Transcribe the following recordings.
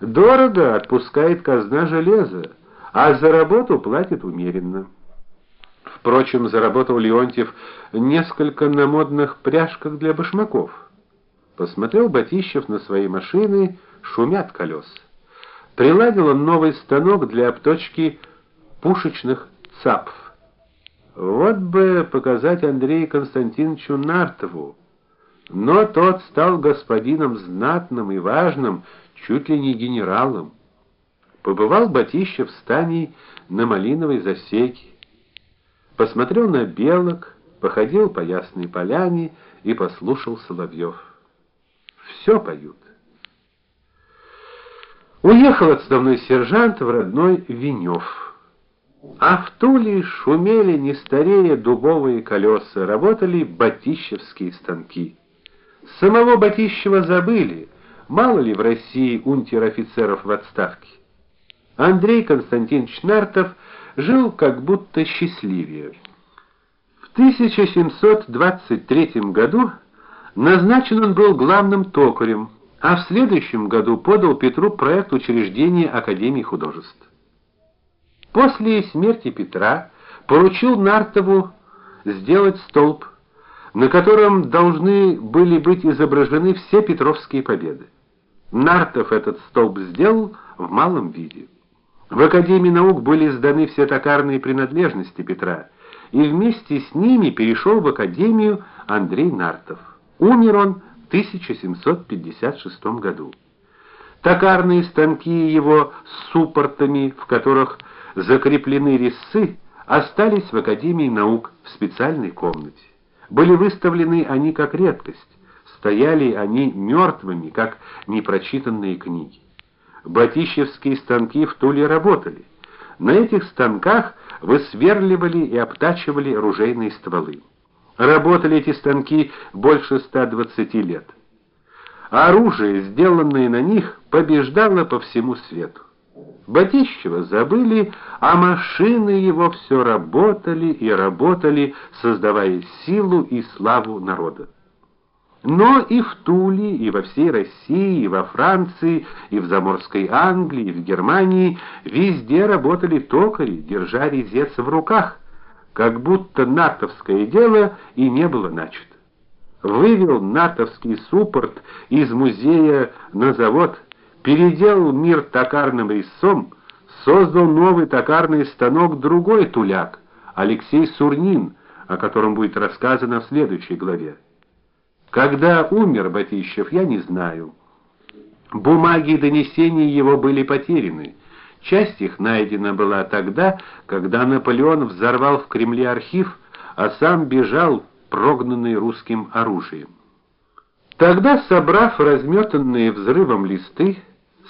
Дорого отпускает казна железо, а за работу платит умеренно. Впрочем, заработал Леонтьев несколько на модных пряжках для башмаков. Посмотрел Батищев на свои машины, шумят колеса. Приладил он новый станок для обточки пушечных цапф. Вот бы показать Андрею Константиновичу Нартову. Но тот стал господином знатным и важным, чуть ли не генералом. Побывал Батищев в стане на Малиновой засеке. Посмотрел на белок, походил по ясной поляне и послушал соловьев. Все поют. Уехал отставной сержант в родной Винев. А в Туле шумели не старее дубовые колеса, работали батищевские станки. Самого Батищева забыли, мало ли в России унтер-офицеров в отставке. Андрей Константинович Нартов жил как будто счастливее. В 1723 году назначен он был главным токарем, а в следующем году подал Петру проект учреждения Академии художеств. После смерти Петра поручил Нартову сделать столб, на котором должны были быть изображены все петровские победы. Нартов этот столб сделал в малом виде. В Академии наук были сданы все токарные принадлежности Петра, и вместе с ними перешел в Академию Андрей Нартов. Умер он в 1756 году. Токарные станки его с суппортами, в которых закреплены резцы, остались в Академии наук в специальной комнате. Были выставлены они как редкость, стояли они мертвыми, как непрочитанные книги. Батищевские станки в Туле работали. На этих станках высверливали и обтачивали ружейные стволы. Работали эти станки больше 120 лет. оружие, сделанное на них, побеждало по всему свету. Батищева забыли, а машины его все работали и работали, создавая силу и славу народа. Но и в Туле, и во всей России, и во Франции, и в заморской Англии, и в Германии везде работали токари, держа резец в руках, как будто натовское дело и не было начато. Вывел натовский суппорт из музея на завод переделал мир токарным резцом, создал новый токарный станок другой туляк, Алексей Сурнин, о котором будет рассказано в следующей главе. Когда умер Батищев, я не знаю. Бумаги и донесения его были потеряны. Часть их найдена была тогда, когда Наполеон взорвал в Кремле архив, а сам бежал, прогнанный русским оружием. Тогда, собрав разметанные взрывом листы,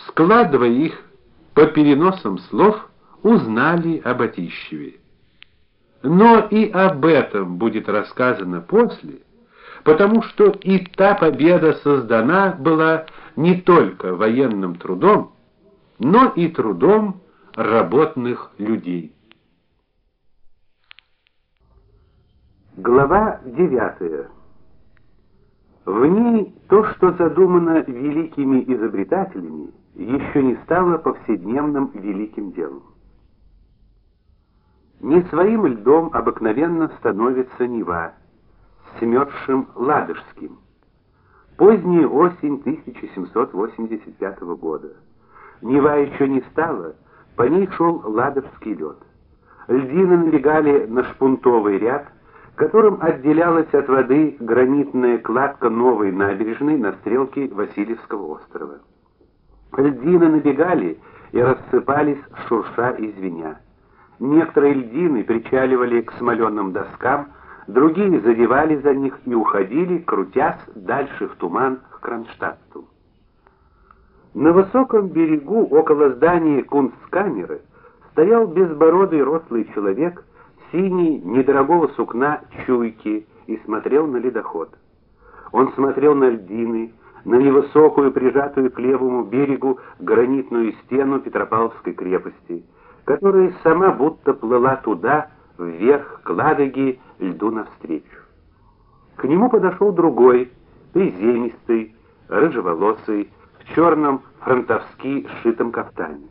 складывая их по переносам слов, узнали об Атищеве. Но и об этом будет рассказано после, потому что и та победа создана была не только военным трудом, но и трудом работных людей. Глава девятая. В ней то, что задумано великими изобретателями, еще не стало повседневным великим делом. Не своим льдом обыкновенно становится Нева, смерзшим ладожским. Поздняя осень 1785 года. Нева еще не стала, по ней шел ладожский лед. Льдины налегали на шпунтовый ряд, которым отделялась от воды гранитная кладка новой набережной на стрелке Васильевского острова. Льдины набегали и рассыпались, шурша и звеня. Некоторые льдины причаливали к смоленным доскам, другие задевали за них и уходили, крутясь дальше в туман к Кронштадту. На высоком берегу около здания Кунсткамеры стоял безбородый рослый человек синий, недорогого сукна чуйки и смотрел на ледоход. Он смотрел на льдины, на невысокую, прижатую к левому берегу гранитную стену Петропавловской крепости, которая сама будто плыла туда, вверх к Ладоге, льду навстречу. К нему подошел другой, приземистый, рыжеволосый, в черном фронтовски сшитом кафтане.